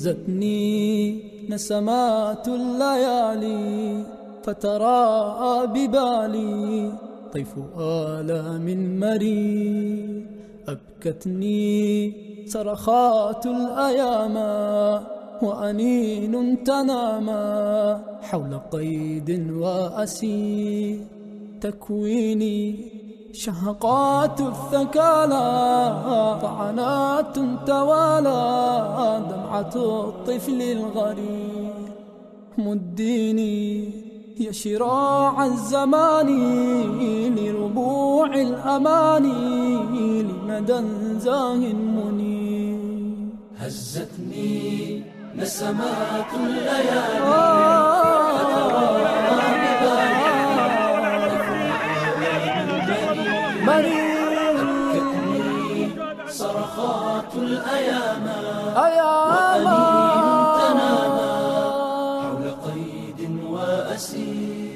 هزتني نسمات الليالي فتراءى ببالي. طيف آلام مري أبكتني صرخات الأيام وأنين تناما حول قيد وأسي تكويني شهقات الثكالى. طعنات توالى دمعة الطفل الغريب. مديني يا شراع الزمان لربوع الأماني لمدى زاه منير هزتني نسمات الليالي. صرخات الأيام. أيام. تنامى حول قيد وأسير.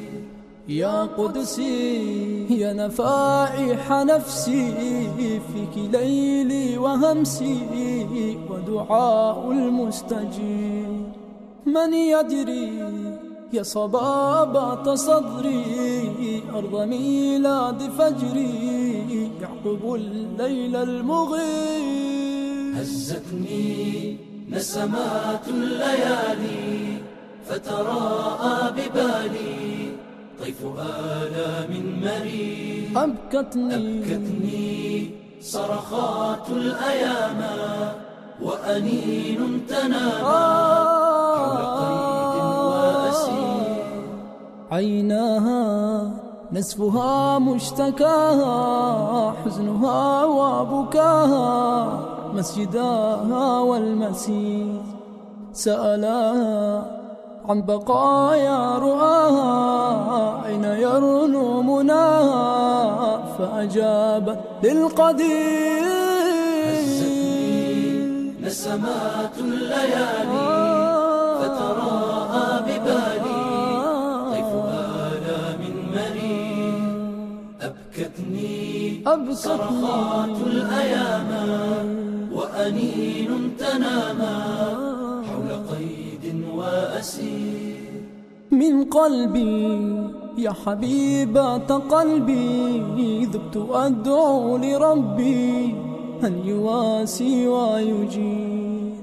يا قدسي يا نفائح نفسي فيك ليلي وهمسي ودعاء المستجيب من يدري يا صبابة صدري أرض ميلاد فجري يعقب الليل المغيب هزتني نسمات الليالي فتراءى ببالي طيف آلام مري. أبكتني, أبكتني صرخات الأيام وأنين تنامى آه. حول وأسير عيناها نسفها مشتكاها حزنها وبكاها مسجداها والمسير سألاها عن بقايا رؤاها أين يرنو مناها؟ فأجابت للقدير. نسمات الليالي. أبكتني صرخات الأيام وأنين تنامى حول قيد وأسير من قلبي يا حبيبة قلبي ذبت أدعو لربي أن يواسي ويجيب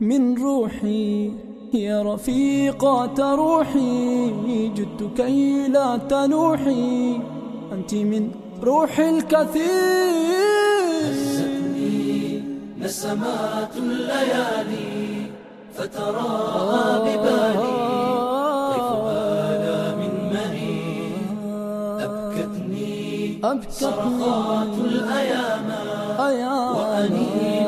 من روحي يا رفيقة روحي جدت كي لا تنوحي. أنت من روح الكثير. هزتني نسمات الليالي فتراءى ببالي. طيف آلام مري أبكتني, أبكتني. صرخات الأيام. أيام. وأنين